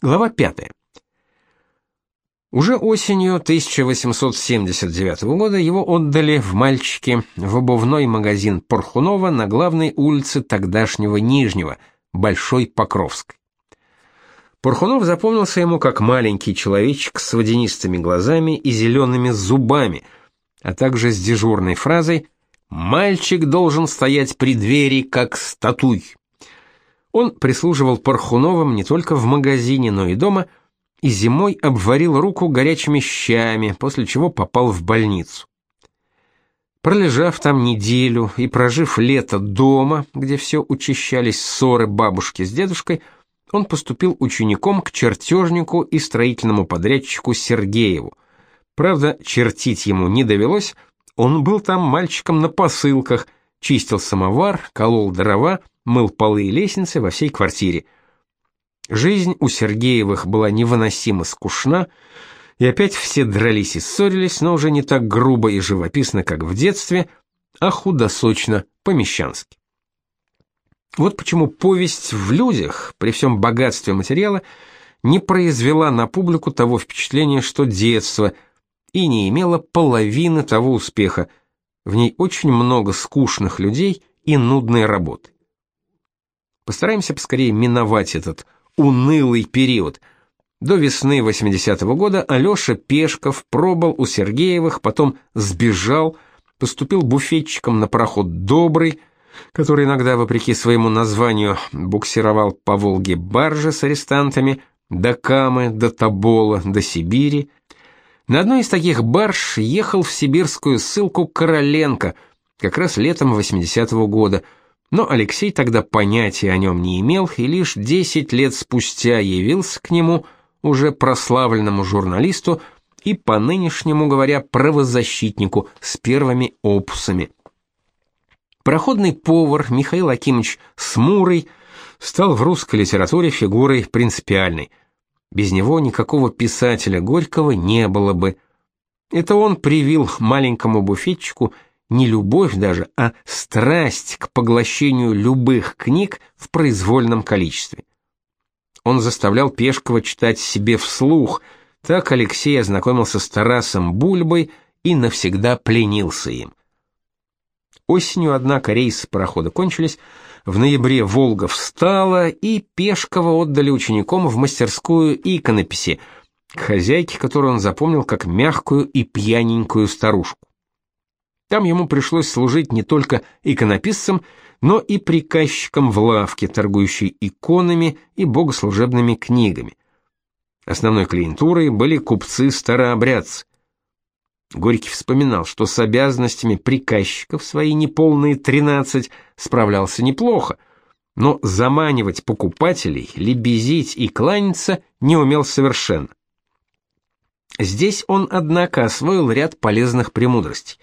Глава 5. Уже осенью 1879 года его отдали в мальчики в обувной магазин Порхунова на главной улице тогдашнего Нижнего, Большой Покровской. Порхунов запомнился ему как маленький человечек с водянистыми глазами и зелеными зубами, а также с дежурной фразой «Мальчик должен стоять при двери, как статуй». Он прислуживал Пархуновым не только в магазине, но и дома, и зимой обварил руку горячими щами, после чего попал в больницу. Пролежав там неделю и прожив лето дома, где все учащались ссоры бабушки с дедушкой, он поступил учеником к чертежнику и строительному подрядчику Сергееву. Правда, чертить ему не довелось, он был там мальчиком на посылках, чистил самовар, колол дрова, мыл полы и лестницы во всей квартире. Жизнь у Сергеевых была невыносимо скучна, и опять все дрались и ссорились, но уже не так грубо и живописно, как в детстве, а худосочно, по-мещански. Вот почему повесть в людях, при всем богатстве материала, не произвела на публику того впечатления, что детство, и не имела половины того успеха. В ней очень много скучных людей и нудной работы. Постараемся поскорее миновать этот унылый период. До весны 80-го года Алёша Пешков пробыл у Сергеевых, потом сбежал, поступил буфетчиком на пароход «Добрый», который иногда, вопреки своему названию, буксировал по Волге баржи с арестантами до Камы, до Тобола, до Сибири. На одной из таких барж ехал в сибирскую ссылку Короленко, как раз летом 80-го года – но Алексей тогда понятия о нем не имел и лишь 10 лет спустя явился к нему, уже прославленному журналисту и по нынешнему говоря правозащитнику с первыми опусами. Проходный повар Михаил Акимович Смурый стал в русской литературе фигурой принципиальной. Без него никакого писателя Горького не было бы. Это он привил маленькому буфетчику не любовь даже, а страсть к поглощению любых книг в произвольном количестве. Он заставлял Пешкова читать себе вслух, так Алексей ознакомился с Тарасом Бульбой и навсегда пленился им. Осенью, однако, рейсы парохода кончились, в ноябре Волга встала, и Пешкова отдали ученикам в мастерскую иконописи, к хозяйке, которую он запомнил как мягкую и пьяненькую старушку. Там ему пришлось служить не только иконописцем, но и приказчиком в лавке, торгующей иконами и богослужебными книгами. Основной клиентурой были купцы-старообрядцы. Горький вспоминал, что с обязанностями приказчиков свои неполные 13 справлялся неплохо, но заманивать покупателей, лебезить и кланяться не умел совершенно. Здесь он, однако, освоил ряд полезных премудростей.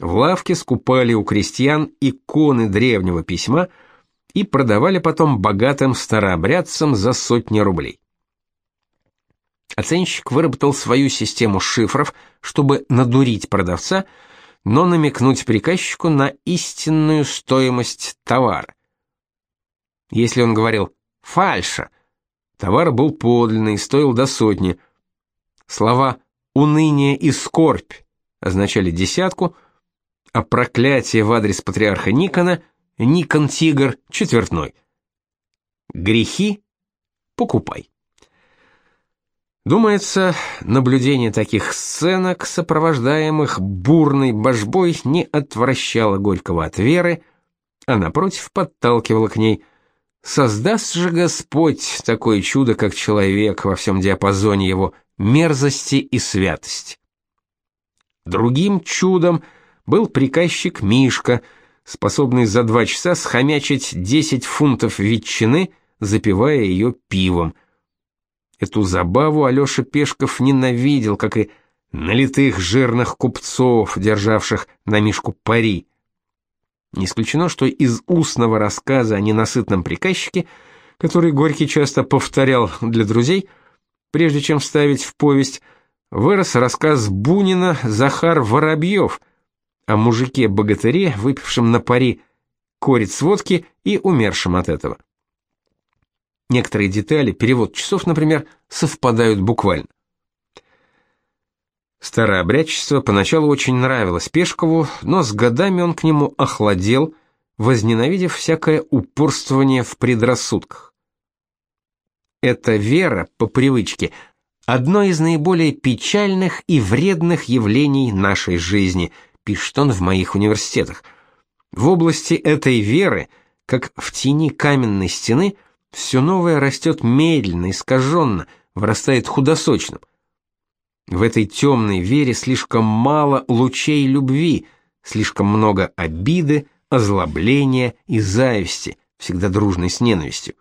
В лавке скупали у крестьян иконы древнего письма и продавали потом богатым старообрядцам за сотни рублей. Оценщик выработал свою систему шифров, чтобы надурить продавца, но намекнуть приказчику на истинную стоимость товара. Если он говорил «фальша», товар был подлинный, стоил до сотни. Слова «уныние» и «скорбь» означали десятку – а проклятие в адрес патриарха Никона Никон Тигр четвертной. Грехи покупай. Думается, наблюдение таких сценок, сопровождаемых бурной божбой, не отвращало Горького от веры, а напротив подталкивало к ней. Создаст же Господь такое чудо, как человек во всем диапазоне его мерзости и святости. Другим чудом — был приказчик Мишка, способный за два часа схомячить 10 фунтов ветчины, запивая ее пивом. Эту забаву Алёша Пешков ненавидел, как и налитых жирных купцов, державших на Мишку пари. Не исключено, что из устного рассказа о ненасытном приказчике, который Горький часто повторял для друзей, прежде чем вставить в повесть, вырос рассказ Бунина Захар Воробьев – о мужике-богатыре, выпившем на пари корец водки и умершем от этого. Некоторые детали, перевод часов, например, совпадают буквально. Старообрядчество поначалу очень нравилось Пешкову, но с годами он к нему охладел, возненавидев всякое упорствование в предрассудках. Эта вера, по привычке, одно из наиболее печальных и вредных явлений нашей жизни, пишет он в моих университетах. В области этой веры, как в тени каменной стены, все новое растет медленно, искаженно, вырастает худосочным. В этой темной вере слишком мало лучей любви, слишком много обиды, озлобления и зависти, всегда дружной с ненавистью.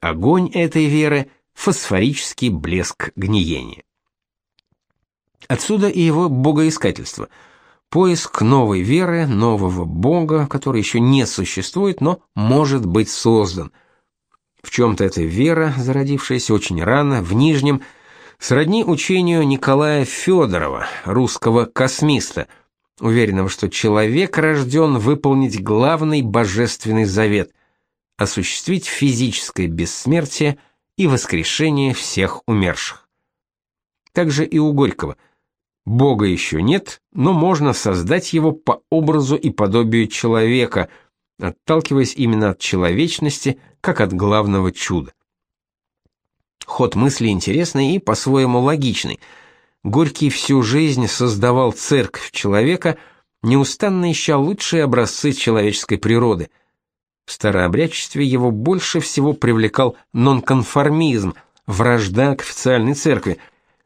Огонь этой веры фосфорический блеск гниения. Отсюда и его богоискательство. Поиск новой веры, нового бога, который еще не существует, но может быть создан. В чем-то эта вера, зародившаяся очень рано, в Нижнем, сродни учению Николая Федорова, русского космиста, уверенного, что человек рожден выполнить главный божественный завет – осуществить физическое бессмертие и воскрешение всех умерших. Также и у Горького. Бога еще нет, но можно создать его по образу и подобию человека, отталкиваясь именно от человечности, как от главного чуда. Ход мысли интересный и по-своему логичный. Горький всю жизнь создавал церковь человека, неустанно ища лучшие образцы человеческой природы. В старообрядчестве его больше всего привлекал нонконформизм, вражда к официальной церкви,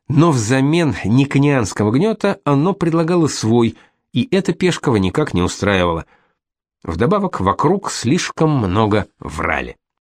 но взамен никонианского гнета оно предлагало свой, и это Пешкова никак не устраивало. Вдобавок вокруг слишком много врали.